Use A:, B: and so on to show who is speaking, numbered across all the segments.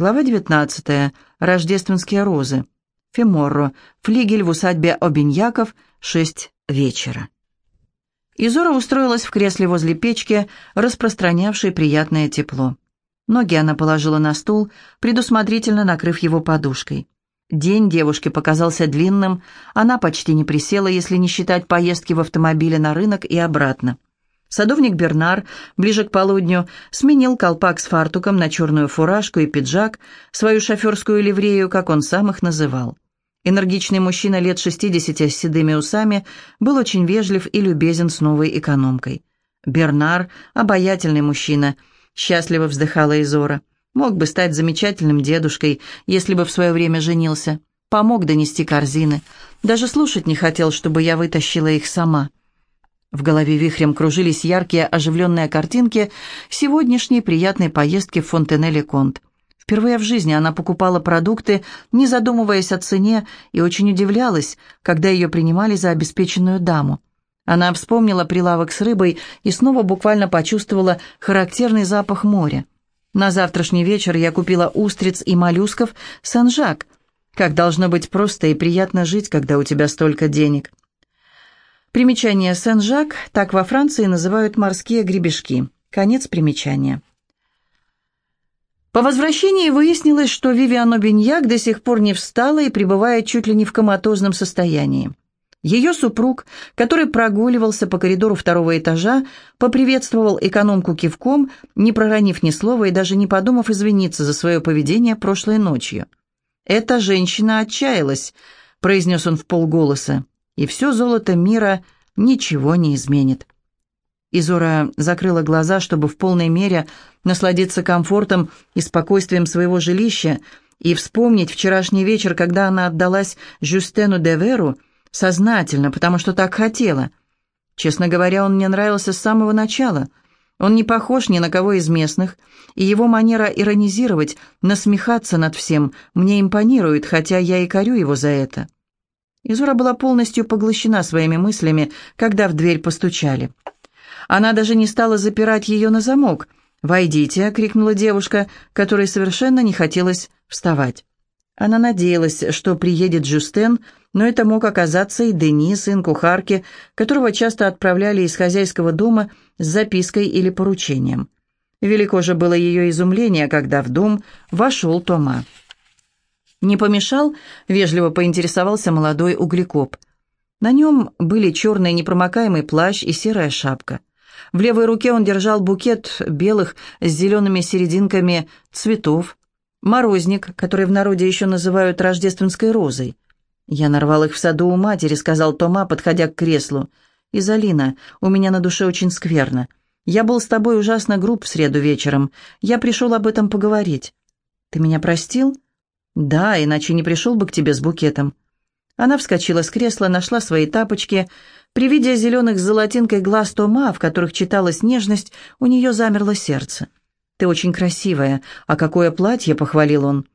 A: Глава 19. Рождественские розы. Феморро. Флигель в усадьбе Обиньяков. 6 вечера. Изора устроилась в кресле возле печки, распространявшей приятное тепло. Ноги она положила на стул, предусмотрительно накрыв его подушкой. День девушке показался длинным, она почти не присела, если не считать поездки в автомобиле на рынок и обратно. Садовник Бернар ближе к полудню сменил колпак с фартуком на черную фуражку и пиджак, свою шоферскую ливрею, как он сам их называл. Энергичный мужчина лет шестидесяти с седыми усами был очень вежлив и любезен с новой экономкой. Бернар – обаятельный мужчина, счастливо вздыхала Изора. Мог бы стать замечательным дедушкой, если бы в свое время женился. Помог донести корзины. Даже слушать не хотел, чтобы я вытащила их сама. В голове вихрем кружились яркие оживленные картинки сегодняшней приятной поездки в Фонтенеле-Конт. Впервые в жизни она покупала продукты, не задумываясь о цене, и очень удивлялась, когда ее принимали за обеспеченную даму. Она вспомнила прилавок с рыбой и снова буквально почувствовала характерный запах моря. На завтрашний вечер я купила устриц и моллюсков Сан-Жак. Как должно быть просто и приятно жить, когда у тебя столько денег. Примечание Сен-Жак, так во Франции называют морские гребешки. Конец примечания. По возвращении выяснилось, что Вивиан Обиньяк до сих пор не встала и пребывает чуть ли не в коматозном состоянии. Ее супруг, который прогуливался по коридору второго этажа, поприветствовал экономку кивком, не проронив ни слова и даже не подумав извиниться за свое поведение прошлой ночью. «Эта женщина отчаялась», — произнес он в полголоса и все золото мира ничего не изменит. Изора закрыла глаза, чтобы в полной мере насладиться комфортом и спокойствием своего жилища и вспомнить вчерашний вечер, когда она отдалась Жюстену де Веру сознательно, потому что так хотела. Честно говоря, он мне нравился с самого начала. Он не похож ни на кого из местных, и его манера иронизировать, насмехаться над всем мне импонирует, хотя я и корю его за это. Изура была полностью поглощена своими мыслями, когда в дверь постучали. Она даже не стала запирать ее на замок. «Войдите!» — крикнула девушка, которой совершенно не хотелось вставать. Она надеялась, что приедет Жюстен, но это мог оказаться и Дени, сын кухарки, которого часто отправляли из хозяйского дома с запиской или поручением. Велико же было ее изумление, когда в дом вошел Тома. «Не помешал?» — вежливо поинтересовался молодой углекоп. На нем были черный непромокаемый плащ и серая шапка. В левой руке он держал букет белых с зелеными серединками цветов, морозник, который в народе еще называют рождественской розой. «Я нарвал их в саду у матери», — сказал Тома, подходя к креслу. «Изолина, у меня на душе очень скверно. Я был с тобой ужасно груб в среду вечером. Я пришел об этом поговорить». «Ты меня простил?» «Да, иначе не пришел бы к тебе с букетом». Она вскочила с кресла, нашла свои тапочки. При виде зеленых с золотинкой глаз Тома, в которых читалась нежность, у нее замерло сердце. «Ты очень красивая. А какое платье?» — похвалил он.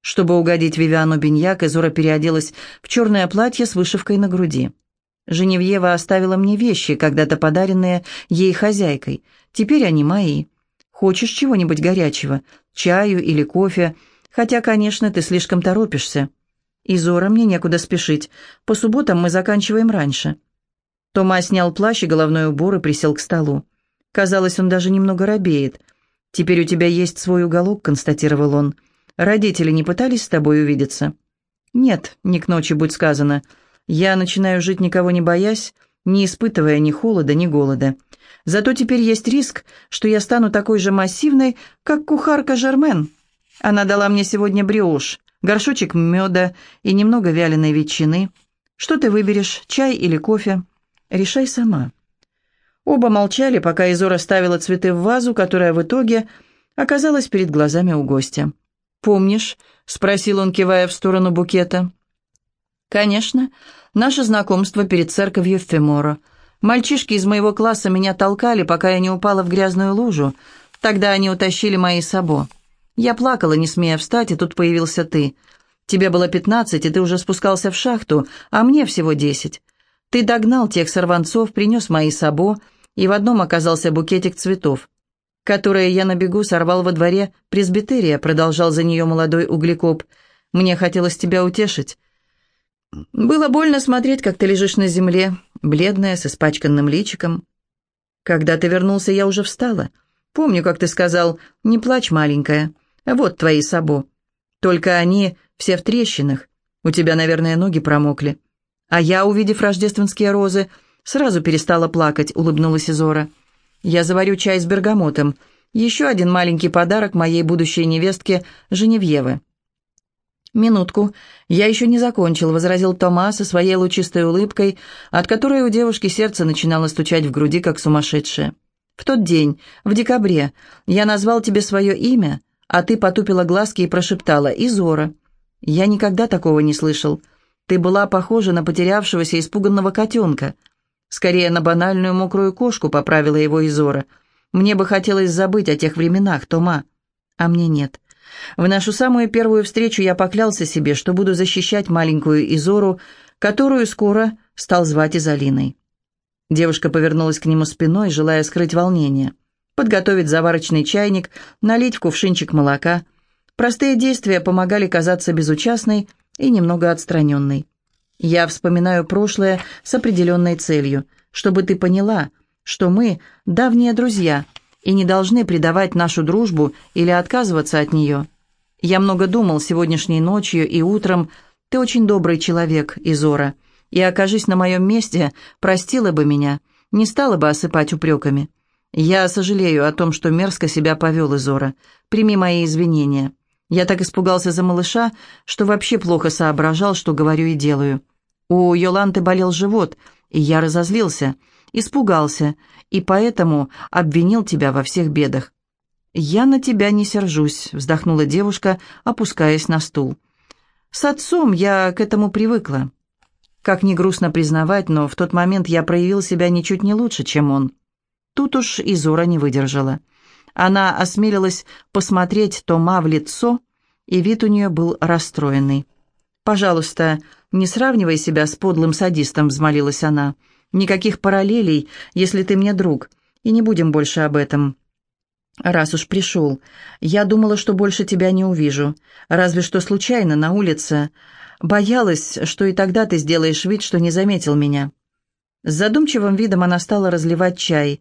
A: Чтобы угодить Вивиану Беньяк, Изора переоделась в черное платье с вышивкой на груди. Женевьева оставила мне вещи, когда-то подаренные ей хозяйкой. Теперь они мои. Хочешь чего-нибудь горячего? Чаю или кофе?» Хотя, конечно, ты слишком торопишься. Изора, мне некуда спешить. По субботам мы заканчиваем раньше». Тома снял плащ и головной убор и присел к столу. Казалось, он даже немного робеет. «Теперь у тебя есть свой уголок», — констатировал он. «Родители не пытались с тобой увидеться?» «Нет, не к ночи, будь сказано. Я начинаю жить никого не боясь, не испытывая ни холода, ни голода. Зато теперь есть риск, что я стану такой же массивной, как кухарка Жермен». Она дала мне сегодня бриош, горшочек меда и немного вяленой ветчины. Что ты выберешь, чай или кофе? Решай сама». Оба молчали, пока Изора ставила цветы в вазу, которая в итоге оказалась перед глазами у гостя. «Помнишь?» — спросил он, кивая в сторону букета. «Конечно. Наше знакомство перед церковью в Феморо. Мальчишки из моего класса меня толкали, пока я не упала в грязную лужу. Тогда они утащили мои сабо. Я плакала, не смея встать, и тут появился ты. Тебе было пятнадцать, и ты уже спускался в шахту, а мне всего десять. Ты догнал тех сорванцов, принес мои сабо, и в одном оказался букетик цветов. которое я на бегу сорвал во дворе пресбитерия», продолжал за нее молодой углекоп. «Мне хотелось тебя утешить. Было больно смотреть, как ты лежишь на земле, бледная, с испачканным личиком. Когда ты вернулся, я уже встала. Помню, как ты сказал, не плачь, маленькая. Вот твои сабо. Только они все в трещинах. У тебя, наверное, ноги промокли. А я, увидев рождественские розы, сразу перестала плакать, улыбнулась Изора. Я заварю чай с бергамотом. Еще один маленький подарок моей будущей невестке Женевьевы. «Минутку. Я еще не закончил», — возразил Тома со своей лучистой улыбкой, от которой у девушки сердце начинало стучать в груди, как сумасшедшее. «В тот день, в декабре, я назвал тебе свое имя, а ты потупила глазки и прошептала «Изора». Я никогда такого не слышал. Ты была похожа на потерявшегося испуганного котенка. Скорее, на банальную мокрую кошку поправила его Изора. Мне бы хотелось забыть о тех временах, Тома. А мне нет. В нашу самую первую встречу я поклялся себе, что буду защищать маленькую Изору, которую скоро стал звать Изолиной. Девушка повернулась к нему спиной, желая скрыть волнение. Подготовить заварочный чайник, налить в кувшинчик молока. Простые действия помогали казаться безучастной и немного отстраненной. Я вспоминаю прошлое с определенной целью, чтобы ты поняла, что мы – давние друзья – и не должны предавать нашу дружбу или отказываться от нее. Я много думал сегодняшней ночью и утром. Ты очень добрый человек, Изора, и, окажись на моем месте, простила бы меня, не стала бы осыпать упреками. Я сожалею о том, что мерзко себя повел Изора. Прими мои извинения. Я так испугался за малыша, что вообще плохо соображал, что говорю и делаю. У Йоланты болел живот, и я разозлился – испугался и поэтому обвинил тебя во всех бедах. «Я на тебя не сержусь», — вздохнула девушка, опускаясь на стул. «С отцом я к этому привыкла. Как ни грустно признавать, но в тот момент я проявил себя ничуть не лучше, чем он». Тут уж и Зора не выдержала. Она осмелилась посмотреть Тома в лицо, и вид у нее был расстроенный. «Пожалуйста, не сравнивай себя с подлым садистом», — взмолилась она. Никаких параллелей, если ты мне друг. И не будем больше об этом. Раз уж пришел. Я думала, что больше тебя не увижу. Разве что случайно, на улице. Боялась, что и тогда ты сделаешь вид, что не заметил меня. С задумчивым видом она стала разливать чай.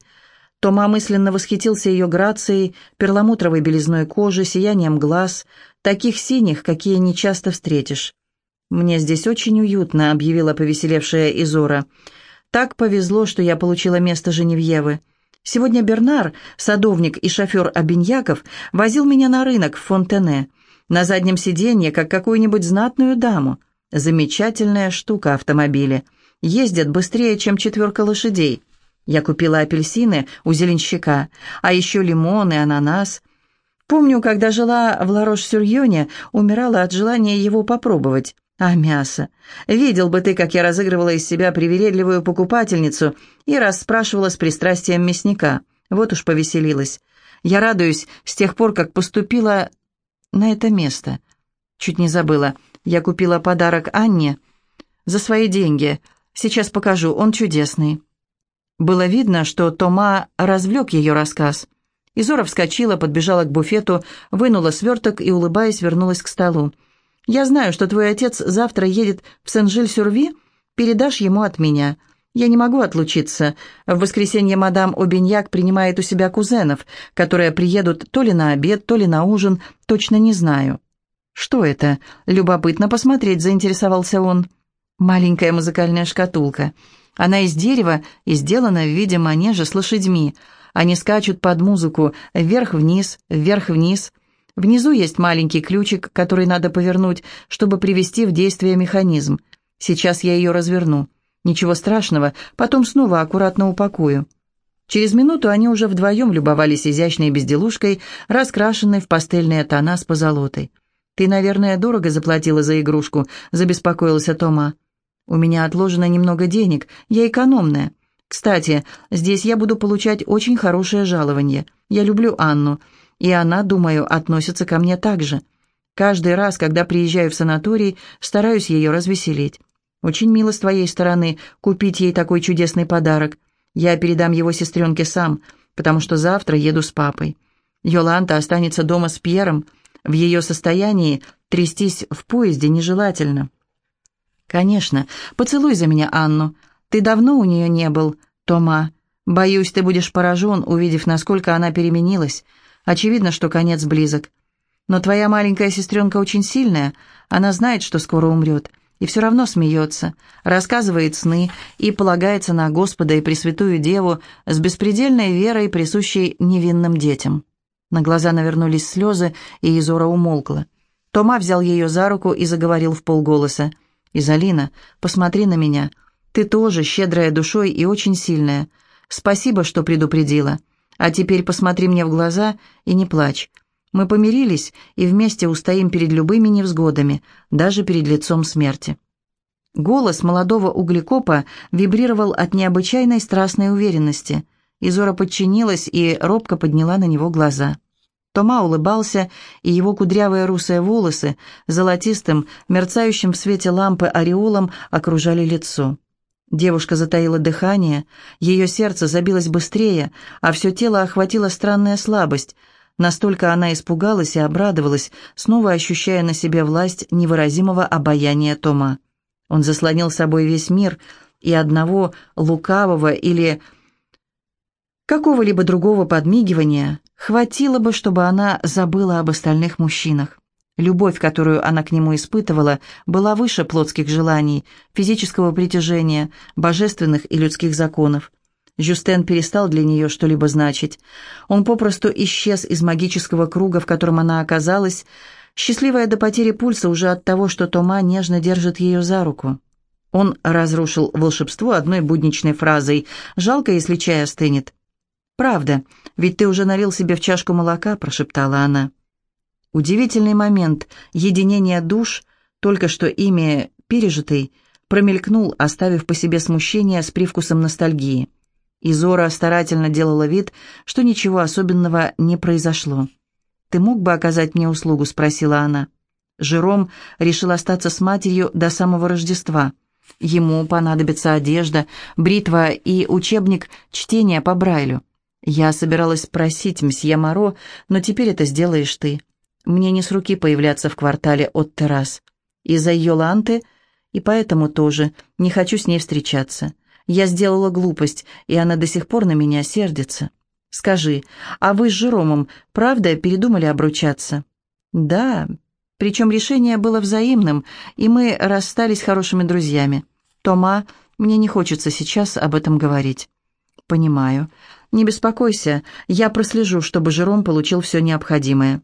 A: Тома мысленно восхитился ее грацией, перламутровой белизной кожи, сиянием глаз, таких синих, какие не часто встретишь. «Мне здесь очень уютно», — объявила повеселевшая Изора. Так повезло, что я получила место Женевьевы. Сегодня Бернар, садовник и шофер Обиньяков, возил меня на рынок в Фонтене. На заднем сиденье, как какую-нибудь знатную даму. Замечательная штука автомобили. Ездят быстрее, чем четверка лошадей. Я купила апельсины у зеленщика, а еще лимон и ананас. Помню, когда жила в Ларош-Сюрьоне, умирала от желания его попробовать. А мясо? Видел бы ты, как я разыгрывала из себя привередливую покупательницу и расспрашивала с пристрастием мясника. Вот уж повеселилась. Я радуюсь с тех пор, как поступила на это место. Чуть не забыла. Я купила подарок Анне за свои деньги. Сейчас покажу, он чудесный. Было видно, что Тома развлек ее рассказ. Изора вскочила, подбежала к буфету, вынула сверток и, улыбаясь, вернулась к столу. Я знаю, что твой отец завтра едет в Сен-Жиль-Сюрви. Передашь ему от меня. Я не могу отлучиться. В воскресенье мадам Обиньяк принимает у себя кузенов, которые приедут то ли на обед, то ли на ужин, точно не знаю». «Что это?» «Любопытно посмотреть», — заинтересовался он. «Маленькая музыкальная шкатулка. Она из дерева и сделана в виде манежа с лошадьми. Они скачут под музыку вверх-вниз, вверх-вниз». Внизу есть маленький ключик, который надо повернуть, чтобы привести в действие механизм. Сейчас я ее разверну. Ничего страшного, потом снова аккуратно упакую. Через минуту они уже вдвоем любовались изящной безделушкой, раскрашенной в пастельные тона с позолотой. «Ты, наверное, дорого заплатила за игрушку», — забеспокоился Тома. «У меня отложено немного денег, я экономная. Кстати, здесь я буду получать очень хорошее жалование. Я люблю Анну. И она, думаю, относится ко мне так же. Каждый раз, когда приезжаю в санаторий, стараюсь ее развеселить. Очень мило с твоей стороны купить ей такой чудесный подарок. Я передам его сестренке сам. потому что завтра еду с папой. Йоланта останется дома с Пьером. В ее состоянии трястись в поезде нежелательно. «Конечно. Поцелуй за меня Анну. Ты давно у нее не был, Тома. Боюсь, ты будешь поражен, увидев, насколько она переменилась. Очевидно, что конец близок. Но твоя маленькая сестренка очень сильная. Она знает, что скоро умрет. И все равно смеется, рассказывает сны и полагается на Господа и Пресвятую Деву с беспредельной верой, присущей невинным детям. На глаза навернулись слезы, и Изора умолкла. Тома взял ее за руку и заговорил в полголоса. «Изолина, посмотри на меня. Ты тоже щедрая душой и очень сильная. Спасибо, что предупредила. А теперь посмотри мне в глаза и не плачь. Мы помирились и вместе устоим перед любыми невзгодами, даже перед лицом смерти». Голос молодого углекопа вибрировал от необычайной страстной уверенности. Изора подчинилась и робко подняла на него глаза. Тома улыбался, и его кудрявые русые волосы золотистым, мерцающим в свете лампы ореолом окружали лицо. Девушка затаила дыхание, ее сердце забилось быстрее, а все тело охватила странная слабость. Настолько она испугалась и обрадовалась, снова ощущая на себе власть невыразимого обаяния Тома. Он заслонил собой весь мир, и одного лукавого или какого-либо другого подмигивания хватило бы, чтобы она забыла об остальных мужчинах. Любовь, которую она к нему испытывала, была выше плотских желаний, физического притяжения, божественных и людских законов. Жюстен перестал для нее что-либо значить. Он попросту исчез из магического круга, в котором она оказалась, счастливая до потери пульса уже от того, что Тома нежно держит ее за руку. Он разрушил волшебство одной будничной фразой «Жалко, если чай остынет». «Правда, ведь ты уже налил себе в чашку молока», — прошептала она. Удивительный момент единения душ, только что ими пережитый, промелькнул, оставив по себе смущение с привкусом ностальгии. Изора старательно делала вид, что ничего особенного не произошло. «Ты мог бы оказать мне услугу?» — спросила она. Жером решил остаться с матерью до самого Рождества. Ему понадобится одежда, бритва и учебник чтения по Брайлю. Я собиралась спросить мсье Моро, но теперь это сделаешь ты. Мне не с руки появляться в квартале от террас. Из-за ее ланты, и поэтому тоже не хочу с ней встречаться. Я сделала глупость, и она до сих пор на меня сердится. Скажи, а вы с Жеромом, правда, передумали обручаться? Да, причем решение было взаимным, и мы расстались хорошими друзьями. Тома, мне не хочется сейчас об этом говорить. Понимаю. Не беспокойся, я прослежу, чтобы Жером получил все необходимое.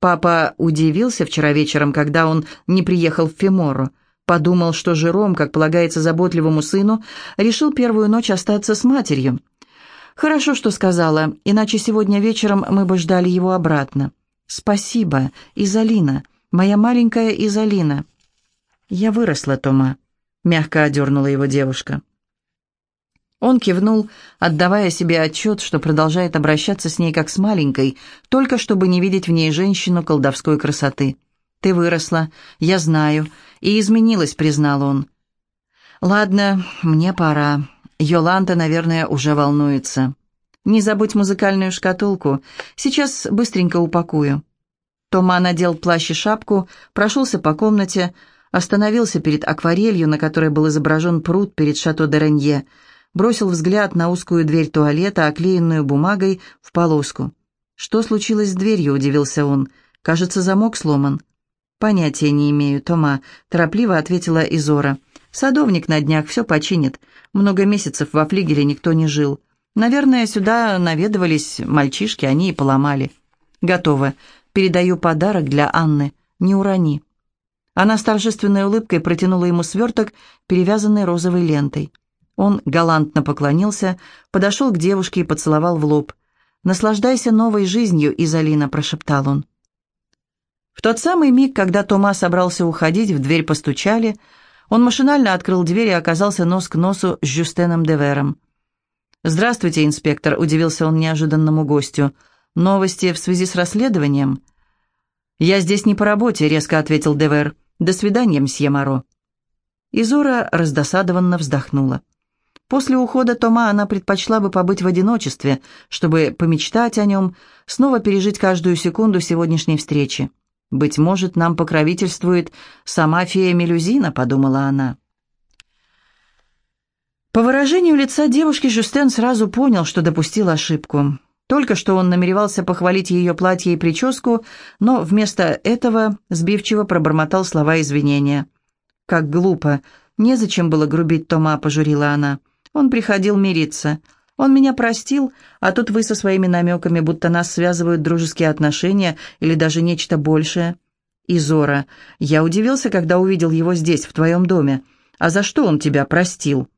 A: Папа удивился вчера вечером, когда он не приехал в Фемору. Подумал, что Жером, как полагается заботливому сыну, решил первую ночь остаться с матерью. «Хорошо, что сказала, иначе сегодня вечером мы бы ждали его обратно». «Спасибо, Изолина, моя маленькая Изолина». «Я выросла, Тома», — мягко одернула его девушка. Он кивнул, отдавая себе отчет, что продолжает обращаться с ней как с маленькой, только чтобы не видеть в ней женщину колдовской красоты. «Ты выросла, я знаю, и изменилась», — признал он. «Ладно, мне пора. Йоланта, наверное, уже волнуется. Не забудь музыкальную шкатулку. Сейчас быстренько упакую». Тома надел плащ и шапку, прошелся по комнате, остановился перед акварелью, на которой был изображен пруд перед шато де Ренье, бросил взгляд на узкую дверь туалета, оклеенную бумагой в полоску. «Что случилось с дверью?» – удивился он. «Кажется, замок сломан». «Понятия не имею, Тома», – торопливо ответила Изора. «Садовник на днях все починит. Много месяцев во флигеле никто не жил. Наверное, сюда наведывались мальчишки, они и поломали». «Готово. Передаю подарок для Анны. Не урони». Она с торжественной улыбкой протянула ему сверток, перевязанный розовой лентой. Он галантно поклонился, подошел к девушке и поцеловал в лоб. «Наслаждайся новой жизнью, Изолина», — прошептал он. В тот самый миг, когда Тома собрался уходить, в дверь постучали. Он машинально открыл дверь и оказался нос к носу с Жюстеном Девером. «Здравствуйте, инспектор», — удивился он неожиданному гостю. «Новости в связи с расследованием?» «Я здесь не по работе», — резко ответил Девер. «До свидания, мсье Моро». Изора раздосадованно вздохнула. После ухода Тома она предпочла бы побыть в одиночестве, чтобы помечтать о нем, снова пережить каждую секунду сегодняшней встречи. «Быть может, нам покровительствует сама фея Мелюзина», — подумала она. По выражению лица девушки Жюстен сразу понял, что допустил ошибку. Только что он намеревался похвалить ее платье и прическу, но вместо этого сбивчиво пробормотал слова извинения. «Как глупо! Незачем было грубить Тома», — пожурила она. «Он приходил мириться. Он меня простил, а тут вы со своими намеками, будто нас связывают дружеские отношения или даже нечто большее». «Изора, я удивился, когда увидел его здесь, в твоем доме. А за что он тебя простил?»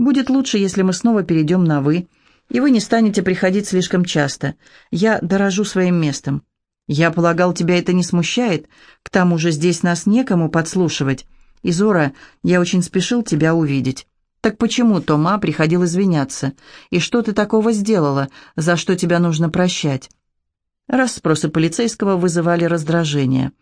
A: Будет лучше, если мы снова перейдем на «вы», и вы не станете приходить слишком часто. Я дорожу своим местом. Я полагал, тебя это не смущает. К тому же здесь нас некому подслушивать. Изора, я очень спешил тебя увидеть. Так почему Тома приходил извиняться? И что ты такого сделала, за что тебя нужно прощать?» Расспросы полицейского вызывали раздражение.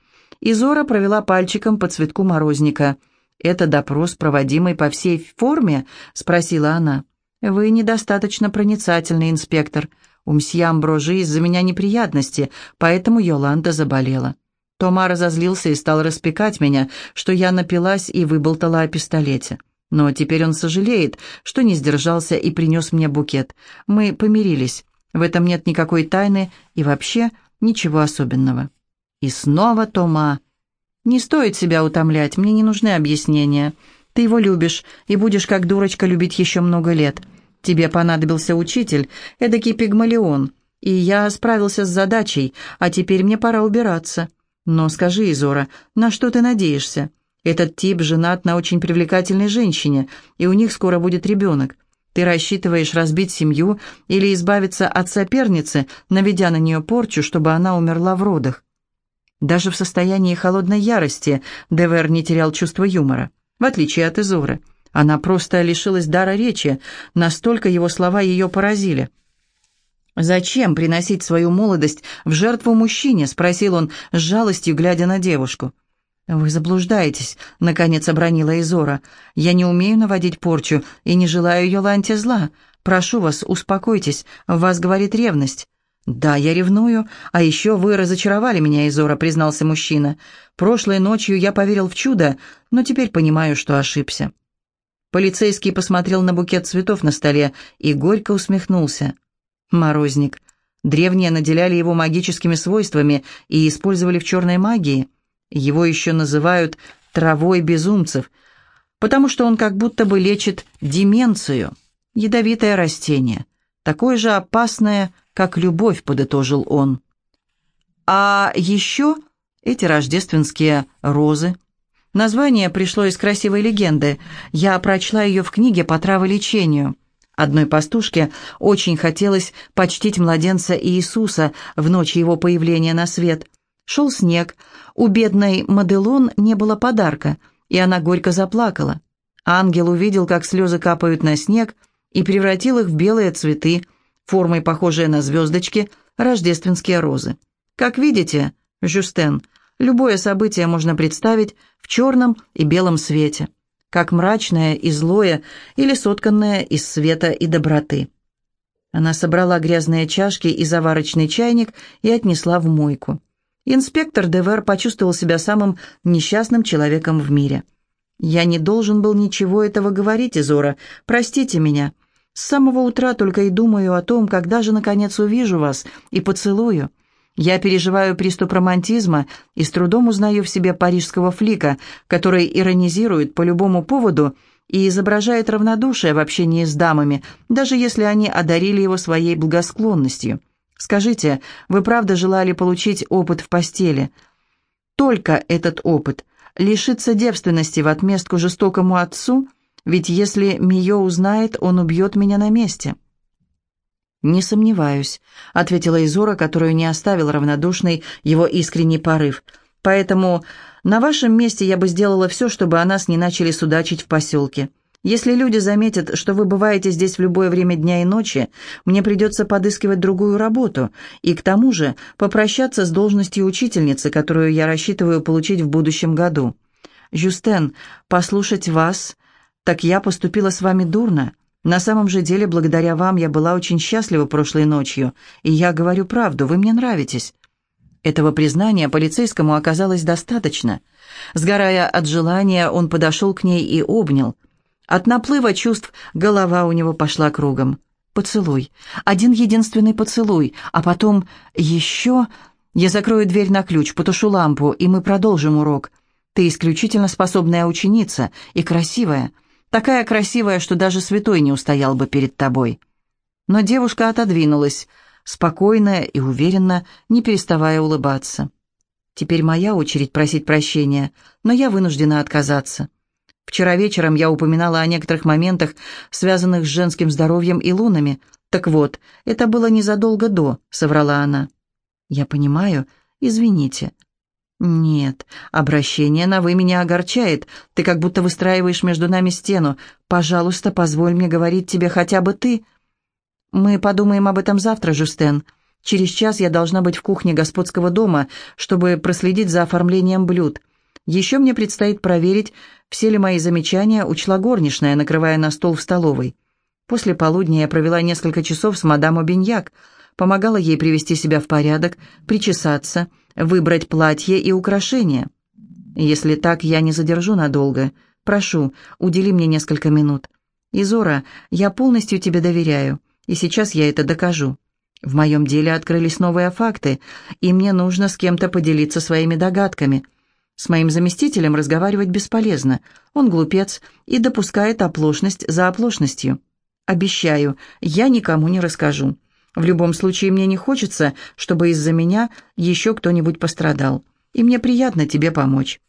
A: Изора провела пальчиком по цветку морозника – «Это допрос, проводимый по всей форме?» — спросила она. «Вы недостаточно проницательный инспектор. У мсье Амброжи из-за меня неприятности, поэтому Йоланда заболела». Тома разозлился и стал распекать меня, что я напилась и выболтала о пистолете. Но теперь он сожалеет, что не сдержался и принес мне букет. Мы помирились. В этом нет никакой тайны и вообще ничего особенного. И снова Тома. «Не стоит себя утомлять, мне не нужны объяснения. Ты его любишь и будешь как дурочка любить еще много лет. Тебе понадобился учитель, эдакий пигмалион, и я справился с задачей, а теперь мне пора убираться. Но скажи, Изора, на что ты надеешься? Этот тип женат на очень привлекательной женщине, и у них скоро будет ребенок. Ты рассчитываешь разбить семью или избавиться от соперницы, наведя на нее порчу, чтобы она умерла в родах. Даже в состоянии холодной ярости Девер не терял чувство юмора, в отличие от Изоры. Она просто лишилась дара речи, настолько его слова ее поразили. «Зачем приносить свою молодость в жертву мужчине?» — спросил он с жалостью, глядя на девушку. «Вы заблуждаетесь», — наконец обронила Изора. «Я не умею наводить порчу и не желаю Йоланте зла. Прошу вас, успокойтесь, в вас говорит ревность». «Да, я ревную. А еще вы разочаровали меня, Изора», — признался мужчина. «Прошлой ночью я поверил в чудо, но теперь понимаю, что ошибся». Полицейский посмотрел на букет цветов на столе и горько усмехнулся. «Морозник. Древние наделяли его магическими свойствами и использовали в черной магии. Его еще называют «травой безумцев», потому что он как будто бы лечит деменцию. Ядовитое растение, такое же опасное, как любовь», — подытожил он. «А еще эти рождественские розы. Название пришло из красивой легенды. Я прочла ее в книге по траволечению». Одной пастушке очень хотелось почтить младенца Иисуса в ночь его появления на свет. Шел снег, у бедной Маделон не было подарка, и она горько заплакала. Ангел увидел, как слезы капают на снег, и превратил их в белые цветы – формой похожие на звездочки, рождественские розы. Как видите, Жюстен, любое событие можно представить в черном и белом свете, как мрачное и злое или сотканное из света и доброты. Она собрала грязные чашки и заварочный чайник и отнесла в мойку. Инспектор Девер почувствовал себя самым несчастным человеком в мире. «Я не должен был ничего этого говорить, Изора. Простите меня. С самого утра только и думаю о том, когда же, наконец, увижу вас и поцелую. Я переживаю приступ романтизма и с трудом узнаю в себе парижского флика, который иронизирует по любому поводу и изображает равнодушие в общении с дамами, даже если они одарили его своей благосклонностью. Скажите, вы правда желали получить опыт в постели? Только этот опыт. Лишиться девственности в отместку жестокому отцу – ведь если Мио узнает, он убьет меня на месте». «Не сомневаюсь», — ответила Изора, которую не оставил равнодушный его искренний порыв. «Поэтому на вашем месте я бы сделала все, чтобы о нас не начали судачить в поселке. Если люди заметят, что вы бываете здесь в любое время дня и ночи, мне придется подыскивать другую работу и, к тому же, попрощаться с должностью учительницы, которую я рассчитываю получить в будущем году. Жюстен, послушать вас так я поступила с вами дурно, На самом же деле, благодаря вам я была очень счастлива прошлой ночью, и я говорю правду, вы мне нравитесь». Этого признания полицейскому оказалось достаточно. Сгорая от желания, он подошел к ней и обнял. От наплыва чувств голова у него пошла кругом. Поцелуй. Один единственный поцелуй, а потом еще... Я закрою дверь на ключ, потушу лампу, и мы продолжим урок. Ты исключительно способная ученица и красивая. Такая красивая, что даже святой не устоял бы перед тобой». Но девушка отодвинулась, спокойно и уверенно, не переставая улыбаться. «Теперь моя очередь просить прощения, но я вынуждена отказаться. Вчера вечером я упоминала о некоторых моментах, связанных с женским здоровьем и лунами. Так вот, это было незадолго до», — соврала она. «Я понимаю. Извините. «Нет, обращение на «вы» меня огорчает. Ты как будто выстраиваешь между нами стену. Пожалуйста, позволь мне говорить тебе хотя бы ты». «Мы подумаем об этом завтра, Жустен. Через час я должна быть в кухне господского дома, чтобы проследить за оформлением блюд. Еще мне предстоит проверить, все ли мои замечания учла горничная, накрывая на стол в столовой. После полудня я провела несколько часов с мадам Обиньяк, помогала ей привести себя в порядок, причесаться, выбрать платье и украшения. Если так, я не задержу надолго. Прошу, удели мне несколько минут. Изора, я полностью тебе доверяю, и сейчас я это докажу. В моем деле открылись новые факты, и мне нужно с кем-то поделиться своими догадками. С моим заместителем разговаривать бесполезно. Он глупец и допускает оплошность за оплошностью. Обещаю, я никому не расскажу. В любом случае, мне не хочется, чтобы из-за меня еще кто-нибудь пострадал. И мне приятно тебе помочь.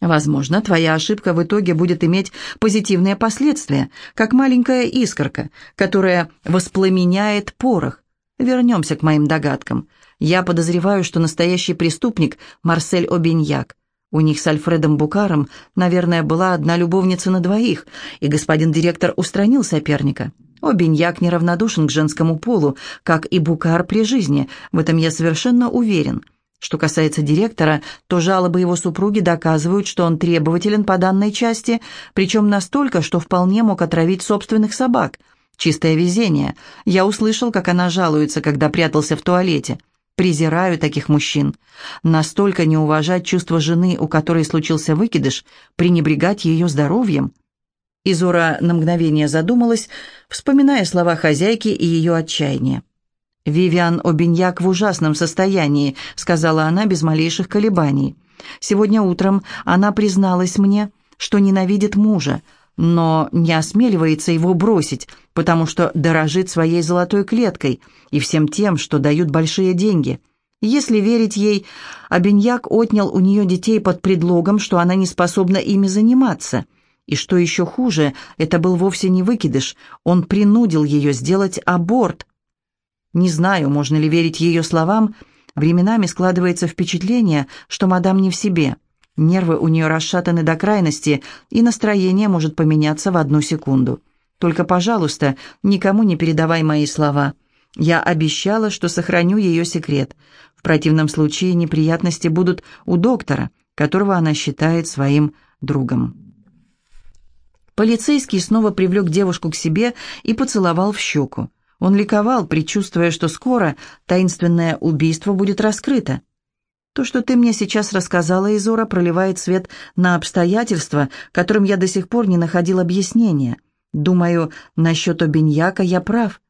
A: Возможно, твоя ошибка в итоге будет иметь позитивные последствия, как маленькая искорка, которая воспламеняет порох. Вернемся к моим догадкам. Я подозреваю, что настоящий преступник – Марсель Обиньяк. У них с Альфредом Букаром, наверное, была одна любовница на двоих, и господин директор устранил соперника. Обиньяк неравнодушен к женскому полу, как и Букар при жизни, в этом я совершенно уверен. Что касается директора, то жалобы его супруги доказывают, что он требователен по данной части, причем настолько, что вполне мог отравить собственных собак. Чистое везение. Я услышал, как она жалуется, когда прятался в туалете. Презираю таких мужчин. Настолько не уважать чувства жены, у которой случился выкидыш, пренебрегать ее здоровьем – Изора на мгновение задумалась, вспоминая слова хозяйки и ее отчаяние. «Вивиан Обиньяк в ужасном состоянии», — сказала она без малейших колебаний. «Сегодня утром она призналась мне, что ненавидит мужа, но не осмеливается его бросить, потому что дорожит своей золотой клеткой и всем тем, что дают большие деньги». Если верить ей, Обиньяк отнял у нее детей под предлогом, что она не способна ими заниматься — и что еще хуже, это был вовсе не выкидыш, он принудил ее сделать аборт. Не знаю, можно ли верить ее словам, временами складывается впечатление, что мадам не в себе. Нервы у нее расшатаны до крайности, и настроение может поменяться в одну секунду. Только, пожалуйста, никому не передавай мои слова. Я обещала, что сохраню ее секрет. В противном случае неприятности будут у доктора, которого она считает своим другом. Полицейский снова привлек девушку к себе и поцеловал в щеку. Он ликовал, предчувствуя, что скоро таинственное убийство будет раскрыто. То, что ты мне сейчас рассказала, Изора, проливает свет на обстоятельства, которым я до сих пор не находил объяснения. Думаю, насчет Обиньяка я прав.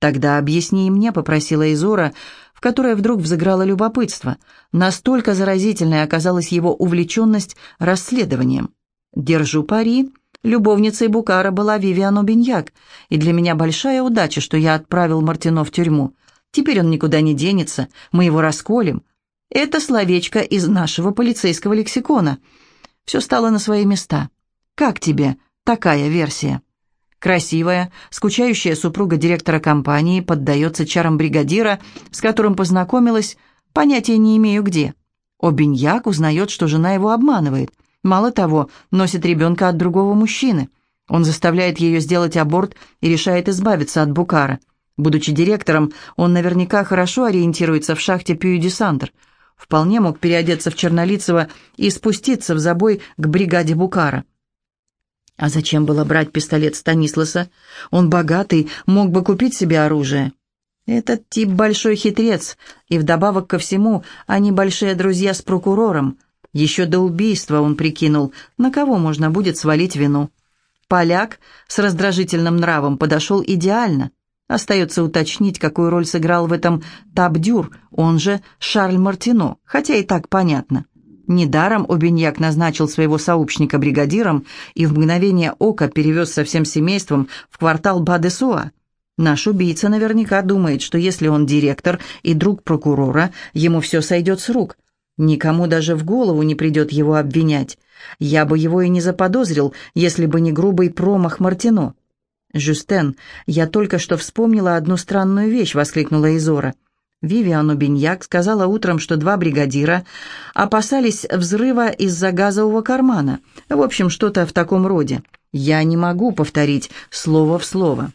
A: Тогда объясни и мне, попросила Изора, в которой вдруг взыграло любопытство. Настолько заразительной оказалась его увлеченность расследованием. Держу пари, Любовницей Букара была Вивиан Обиньяк, и для меня большая удача, что я отправил Мартино в тюрьму. Теперь он никуда не денется, мы его расколем. Это словечко из нашего полицейского лексикона. Все стало на свои места. Как тебе такая версия? Красивая, скучающая супруга директора компании поддается чарам бригадира, с которым познакомилась, понятия не имею где. Обиньяк узнает, что жена его обманывает – Мало того, носит ребенка от другого мужчины. Он заставляет ее сделать аборт и решает избавиться от Букара. Будучи директором, он наверняка хорошо ориентируется в шахте Пью-Десантр. Вполне мог переодеться в Чернолицева и спуститься в забой к бригаде Букара. А зачем было брать пистолет Станисласа? Он богатый, мог бы купить себе оружие. Этот тип большой хитрец, и вдобавок ко всему, они большие друзья с прокурором. Еще до убийства он прикинул, на кого можно будет свалить вину. Поляк с раздражительным нравом подошел идеально. Остается уточнить, какую роль сыграл в этом Табдюр, он же Шарль Мартино, хотя и так понятно. Недаром Обиньяк назначил своего сообщника бригадиром и в мгновение ока перевез со всем семейством в квартал Бадесуа. Наш убийца наверняка думает, что если он директор и друг прокурора, ему все сойдет с рук. Никому даже в голову не придет его обвинять. Я бы его и не заподозрил, если бы не грубый промах Мартино. «Жюстен, я только что вспомнила одну странную вещь», — воскликнула Изора. Вивиан Убиньяк сказала утром, что два бригадира опасались взрыва из-за газового кармана. В общем, что-то в таком роде. Я не могу повторить слово в слово.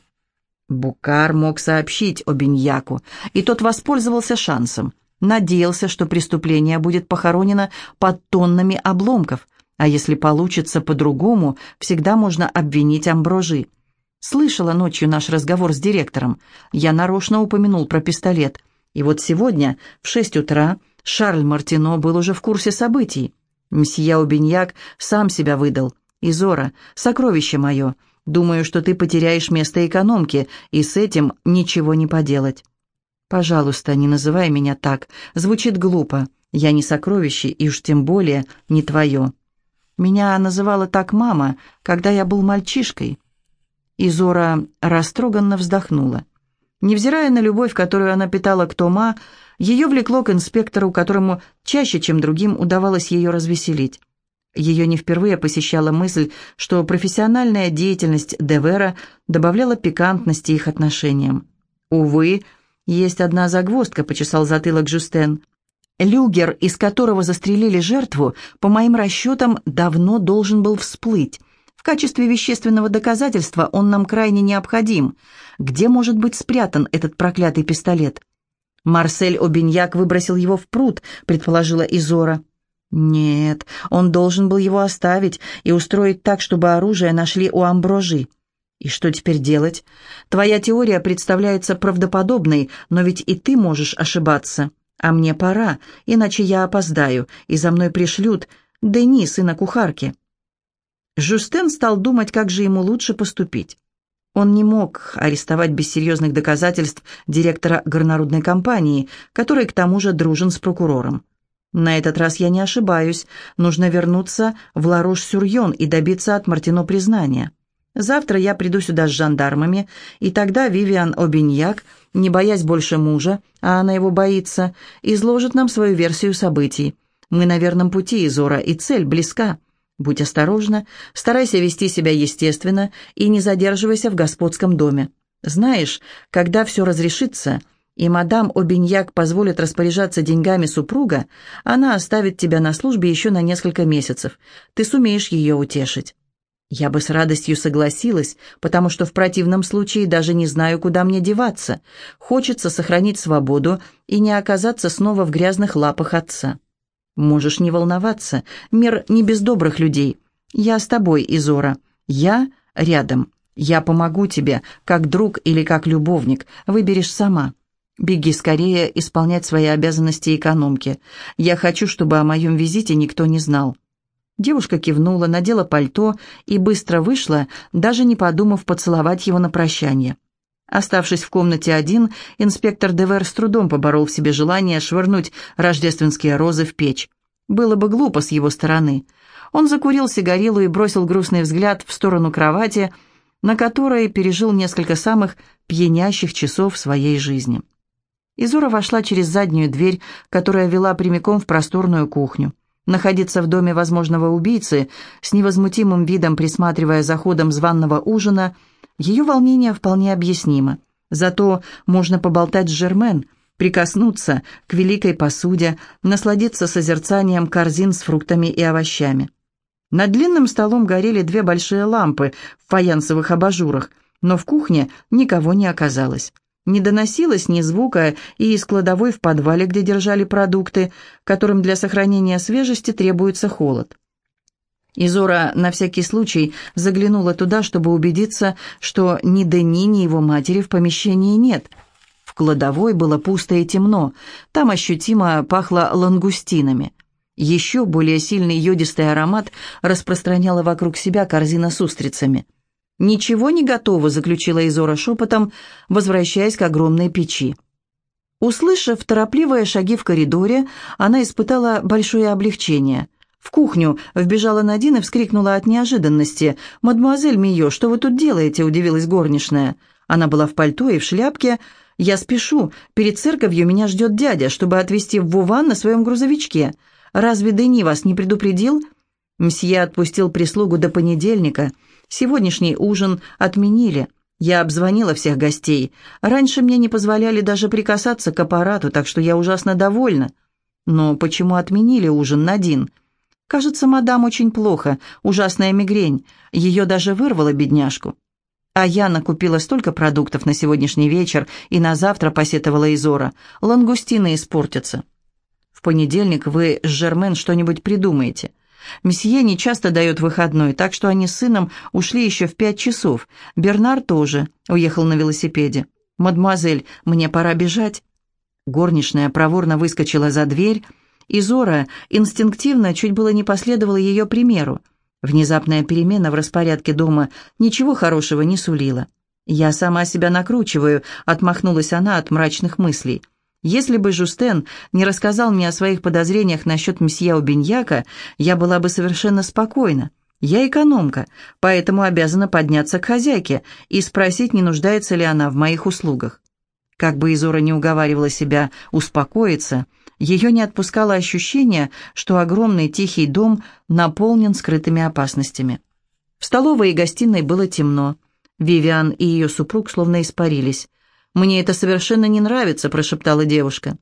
A: Букар мог сообщить Обиньяку, и тот воспользовался шансом. Надеялся, что преступление будет похоронено под тоннами обломков, а если получится по-другому, всегда можно обвинить Амброжи. Слышала ночью наш разговор с директором. Я нарочно упомянул про пистолет. И вот сегодня, в шесть утра, Шарль Мартино был уже в курсе событий. Мсье Убиньяк сам себя выдал. «Изора, сокровище мое, думаю, что ты потеряешь место экономки, и с этим ничего не поделать». «Пожалуйста, не называй меня так. Звучит глупо. Я не сокровище, и уж тем более не твое. Меня называла так мама, когда я был мальчишкой». Изора растроганно вздохнула. Невзирая на любовь, которую она питала к Тома, ее влекло к инспектору, которому чаще, чем другим, удавалось ее развеселить. Ее не впервые посещала мысль, что профессиональная деятельность Девера добавляла пикантности их отношениям. «Увы, есть одна загвоздка», — почесал затылок Жюстен. «Люгер, из которого застрелили жертву, по моим расчетам, давно должен был всплыть. В качестве вещественного доказательства он нам крайне необходим. Где может быть спрятан этот проклятый пистолет? Марсель Обиньяк выбросил его в пруд, предположила Изора. Нет, он должен был его оставить и устроить так, чтобы оружие нашли у Амброжи. И что теперь делать? Твоя теория представляется правдоподобной, но ведь и ты можешь ошибаться. А мне пора, иначе я опоздаю, и за мной пришлют Дени, сына кухарки. Жюстен стал думать, как же ему лучше поступить. Он не мог арестовать без серьезных доказательств директора горнорудной компании, который к тому же дружен с прокурором. На этот раз я не ошибаюсь. Нужно вернуться в Ларош-Сюрьон и добиться от Мартино признания. Завтра я приду сюда с жандармами, и тогда Вивиан Обиньяк, не боясь больше мужа, а она его боится, изложит нам свою версию событий. Мы на верном пути, Изора, и цель близка. Будь осторожна, старайся вести себя естественно и не задерживайся в господском доме. Знаешь, когда все разрешится, и мадам Обиньяк позволит распоряжаться деньгами супруга, она оставит тебя на службе еще на несколько месяцев. Ты сумеешь ее утешить. Я бы с радостью согласилась, потому что в противном случае даже не знаю, куда мне деваться. Хочется сохранить свободу и не оказаться снова в грязных лапах отца. Можешь не волноваться, мир не без добрых людей. Я с тобой, Изора. Я рядом. Я помогу тебе, как друг или как любовник. Выберешь сама. Беги скорее исполнять свои обязанности экономки. Я хочу, чтобы о моем визите никто не знал». Девушка кивнула, надела пальто и быстро вышла, даже не подумав поцеловать его на прощание. Оставшись в комнате один, инспектор Девер с трудом поборол в себе желание швырнуть рождественские розы в печь. Было бы глупо с его стороны. Он закурил сигарилу и бросил грустный взгляд в сторону кровати, на которой пережил несколько самых пьянящих часов своей жизни. Изура вошла через заднюю дверь, которая вела прямиком в просторную кухню. Находиться в доме возможного убийцы, с невозмутимым видом присматривая за ходом званного ужина – ее волнение вполне объяснимо. Зато можно поболтать с Жермен, прикоснуться к великой посуде, насладиться созерцанием корзин с фруктами и овощами. Над длинным столом горели две большие лампы в фаянсовых абажурах, но в кухне никого не оказалось. Не доносилось ни звука и из кладовой в подвале, где держали продукты, которым для сохранения свежести требуется холод. Изора на всякий случай заглянула туда, чтобы убедиться, что ни Дени, ни его матери в помещении нет. В кладовой было пусто и темно, там ощутимо пахло лангустинами. Еще более сильный йодистый аромат распространяла вокруг себя корзина с устрицами. «Ничего не готово», — заключила Изора шепотом, возвращаясь к огромной печи. Услышав торопливые шаги в коридоре, она испытала большое облегчение. В кухню вбежала Надин и вскрикнула от неожиданности. «Мадемуазель Мио, что вы тут делаете?» – удивилась горничная. Она была в пальто и в шляпке. «Я спешу. Перед церковью меня ждет дядя, чтобы отвезти в Вуван на своем грузовичке. Разве Дени вас не предупредил?» Мсье отпустил прислугу до понедельника. Сегодняшний ужин отменили. Я обзвонила всех гостей. Раньше мне не позволяли даже прикасаться к аппарату, так что я ужасно довольна. Но почему отменили ужин на Дин? Кажется, мадам очень плохо, ужасная мигрень. Ее даже вырвало бедняжку. А я накупила столько продуктов на сегодняшний вечер и на завтра посетовала Изора. Лангустины испортятся. В понедельник вы с Жермен что-нибудь придумаете. Месье не часто дает выходной, так что они с сыном ушли еще в пять часов. Бернар тоже уехал на велосипеде. «Мадемуазель, мне пора бежать». Горничная проворно выскочила за дверь, и Зора инстинктивно чуть было не последовала ее примеру. Внезапная перемена в распорядке дома ничего хорошего не сулила. «Я сама себя накручиваю», — отмахнулась она от мрачных мыслей. Если бы Жустен не рассказал мне о своих подозрениях насчет месье Убиньяка, я была бы совершенно спокойна. Я экономка, поэтому обязана подняться к хозяйке и спросить, не нуждается ли она в моих услугах. Как бы Изора не уговаривала себя успокоиться, ее не отпускало ощущение, что огромный тихий дом наполнен скрытыми опасностями. В столовой и гостиной было темно. Вивиан и ее супруг словно испарились. «Мне это совершенно не нравится», — прошептала девушка.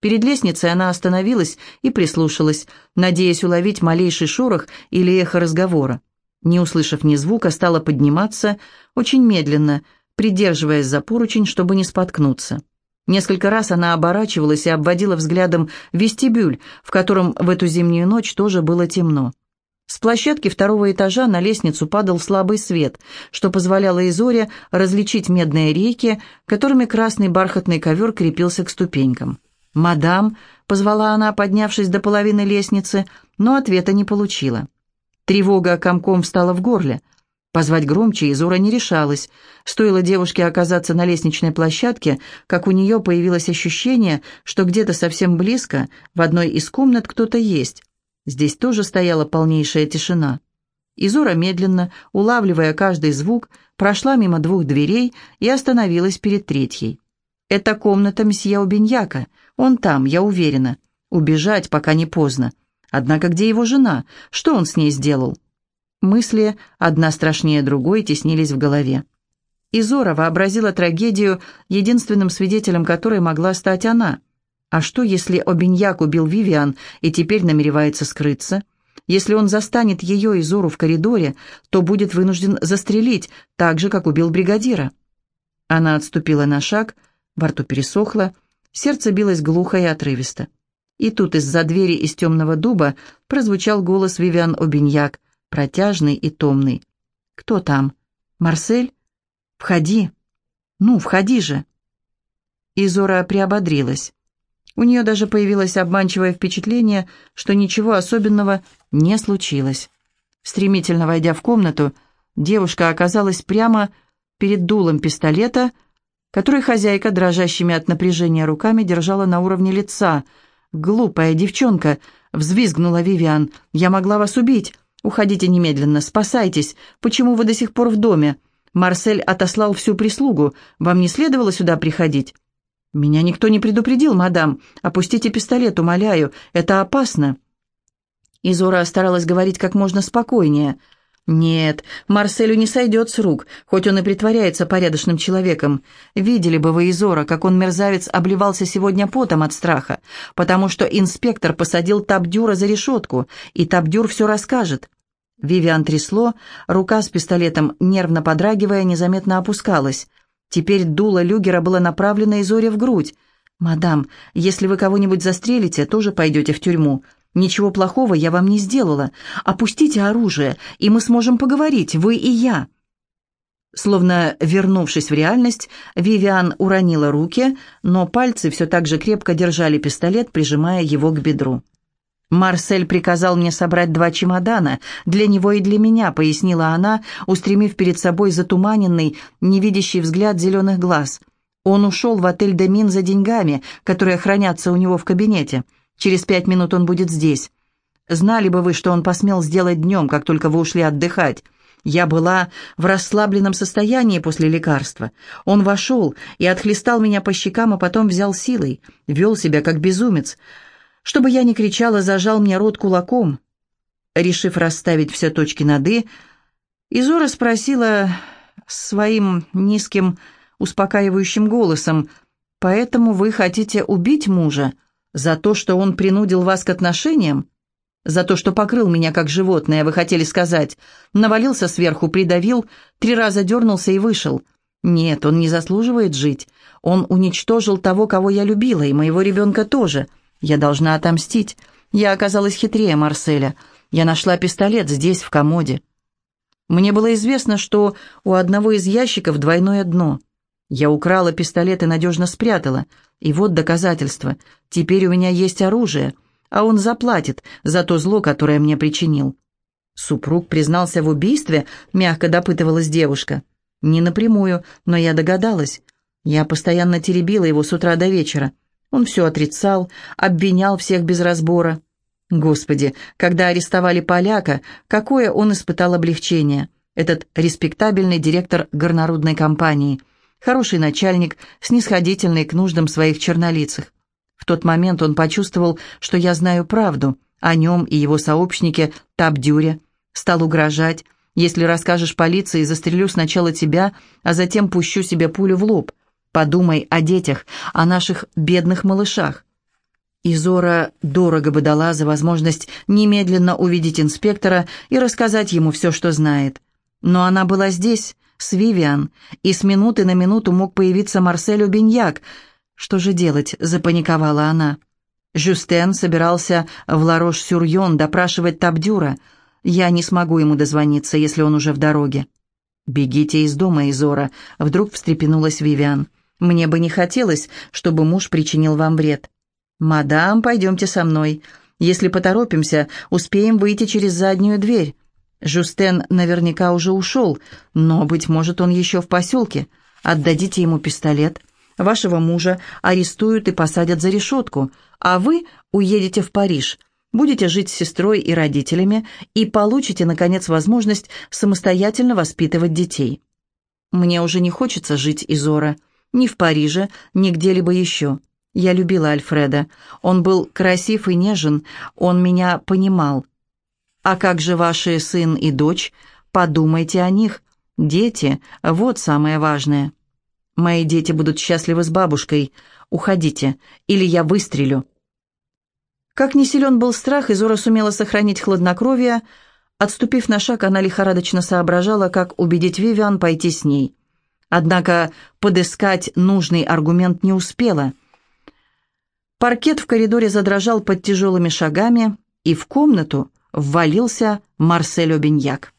A: Перед лестницей она остановилась и прислушалась, надеясь уловить малейший шорох или эхо разговора. Не услышав ни звука, стала подниматься очень медленно, придерживаясь за поручень, чтобы не споткнуться. Несколько раз она оборачивалась и обводила взглядом вестибюль, в котором в эту зимнюю ночь тоже было темно. С площадки второго этажа на лестницу падал слабый свет, что позволяло Изоре различить медные рейки, которыми красный бархатный ковер крепился к ступенькам. «Мадам», — позвала она, поднявшись до половины лестницы, но ответа не получила. Тревога комком встала в горле. Позвать громче Изора не решалась. Стоило девушке оказаться на лестничной площадке, как у нее появилось ощущение, что где-то совсем близко, в одной из комнат кто-то есть. Здесь тоже стояла полнейшая тишина. Изора медленно, улавливая каждый звук, прошла мимо двух дверей и остановилась перед третьей. «Это комната месье Убиньяка. Он там, я уверена. Убежать, пока не поздно. Однако где его жена? Что он с ней сделал?» Мысли, одна страшнее другой, теснились в голове. Изора вообразила трагедию, единственным свидетелем которой могла стать она. А что, если Обиньяк убил Вивиан и теперь намеревается скрыться? Если он застанет ее и Зору в коридоре, то будет вынужден застрелить, так же, как убил бригадира. Она отступила на шаг, во рту пересохло, сердце билось глухо и отрывисто. И тут из-за двери из темного дуба прозвучал голос Вивиан Обиньяк, протяжный и томный. «Кто там? Марсель? Входи! Ну, входи же!» Изора приободрилась. У нее даже появилось обманчивое впечатление, что ничего особенного не случилось. Стремительно войдя в комнату, девушка оказалась прямо перед дулом пистолета, который хозяйка дрожащими от напряжения руками держала на уровне лица. «Глупая девчонка!» — взвизгнула Вивиан. «Я могла вас убить! Уходите немедленно, спасайтесь! Почему вы до сих пор в доме? Марсель отослал всю прислугу. Вам не следовало сюда приходить?» «Меня никто не предупредил, мадам. Опустите пистолет, умоляю. Это опасно». Изора старалась говорить как можно спокойнее. «Нет, Марселю не сойдет с рук, хоть он и притворяется порядочным человеком. Видели бы вы, Изора, как он, мерзавец, обливался сегодня потом от страха, потому что инспектор посадил Табдюра за решетку, и Табдюр все расскажет». Вивиан трясло, рука с пистолетом, нервно подрагивая, незаметно опускалась. Теперь дуло люгера было направлено Изоре в грудь. «Мадам, если вы кого-нибудь застрелите, тоже пойдете в тюрьму. Ничего плохого я вам не сделала. Опустите оружие, и мы сможем поговорить, вы и я». Словно вернувшись в реальность, Вивиан уронила руки, но пальцы все так же крепко держали пистолет, прижимая его к бедру. «Марсель приказал мне собрать два чемодана, для него и для меня», — пояснила она, устремив перед собой затуманенный, невидящий взгляд зеленых глаз. «Он ушел в отель «Демин» за деньгами, которые хранятся у него в кабинете. Через пять минут он будет здесь. Знали бы вы, что он посмел сделать днем, как только вы ушли отдыхать. Я была в расслабленном состоянии после лекарства. Он вошел и отхлестал меня по щекам, а потом взял силой, вел себя как безумец». Чтобы я не кричала, зажал мне рот кулаком. Решив расставить все точки над «и», Изора спросила своим низким, успокаивающим голосом, «Поэтому вы хотите убить мужа за то, что он принудил вас к отношениям? За то, что покрыл меня как животное, вы хотели сказать, навалился сверху, придавил, три раза дернулся и вышел. Нет, он не заслуживает жить. Он уничтожил того, кого я любила, и моего ребенка тоже». Я должна отомстить. Я оказалась хитрее Марселя. Я нашла пистолет здесь, в комоде. Мне было известно, что у одного из ящиков двойное дно. Я украла пистолет и надежно спрятала. И вот доказательство. Теперь у меня есть оружие, а он заплатит за то зло, которое мне причинил. Супруг признался в убийстве, мягко допытывалась девушка. Не напрямую, но я догадалась. Я постоянно теребила его с утра до вечера. Он все отрицал, обвинял всех без разбора. Господи, когда арестовали поляка, какое он испытал облегчение. Этот респектабельный директор горнорудной компании, хороший начальник, снисходительный к нуждам своих чернолицых. В тот момент он почувствовал, что я знаю правду о нем и его сообщнике Табдюре. Стал угрожать. Если расскажешь полиции, застрелю сначала тебя, а затем пущу себе пулю в лоб. Подумай о детях, о наших бедных малышах. Изора дорого бы дала за возможность немедленно увидеть инспектора и рассказать ему все, что знает. Но она была здесь, с Вивиан, и с минуты на минуту мог появиться Марсель Беньяк. Что же делать, запаниковала она. Жюстен собирался в Ларош-Сюрьон допрашивать Табдюра. Я не смогу ему дозвониться, если он уже в дороге. «Бегите из дома, Изора», — вдруг встрепенулась Вивиан. Мне бы не хотелось, чтобы муж причинил вам вред. Мадам, пойдемте со мной. Если поторопимся, успеем выйти через заднюю дверь. Жустен наверняка уже ушел, но, быть может, он еще в поселке. Отдадите ему пистолет. Вашего мужа арестуют и посадят за решетку, а вы уедете в Париж, будете жить с сестрой и родителями и получите, наконец, возможность самостоятельно воспитывать детей. Мне уже не хочется жить, Изора. Ни в Париже, ни где-либо еще. Я любила Альфреда. Он был красив и нежен, он меня понимал. А как же ваши сын и дочь? Подумайте о них. Дети — вот самое важное. Мои дети будут счастливы с бабушкой. Уходите, или я выстрелю. Как не силен был страх, Изора сумела сохранить хладнокровие. Отступив на шаг, она лихорадочно соображала, как убедить Вивиан пойти с ней. Однако подыскать нужный аргумент не успела. Паркет в коридоре задрожал под тяжелыми шагами, и в комнату ввалился Марсель Обиньяк.